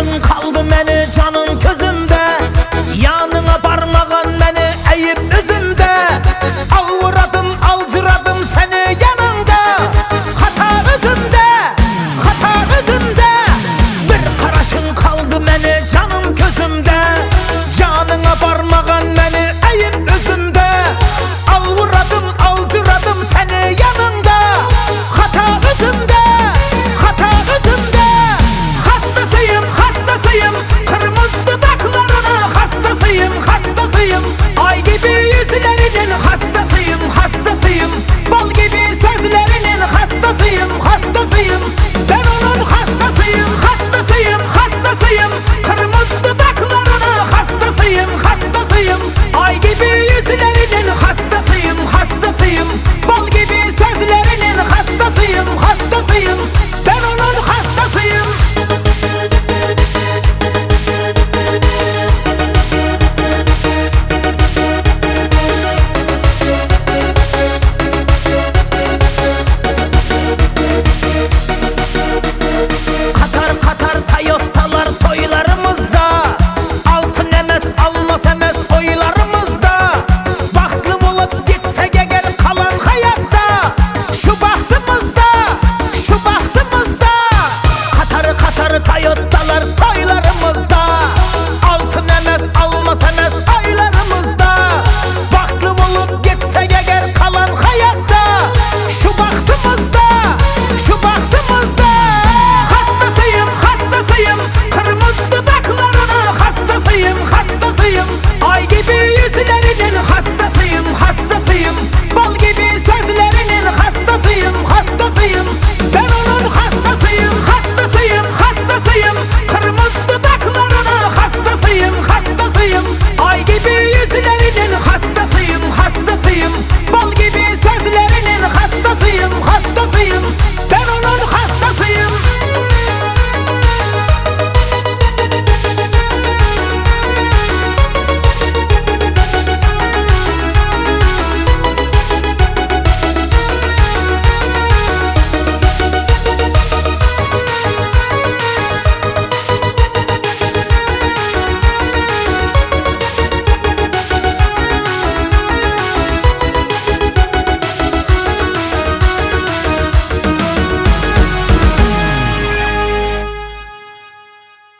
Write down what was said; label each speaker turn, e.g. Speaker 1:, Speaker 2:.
Speaker 1: Bıraktın kaldı beni canım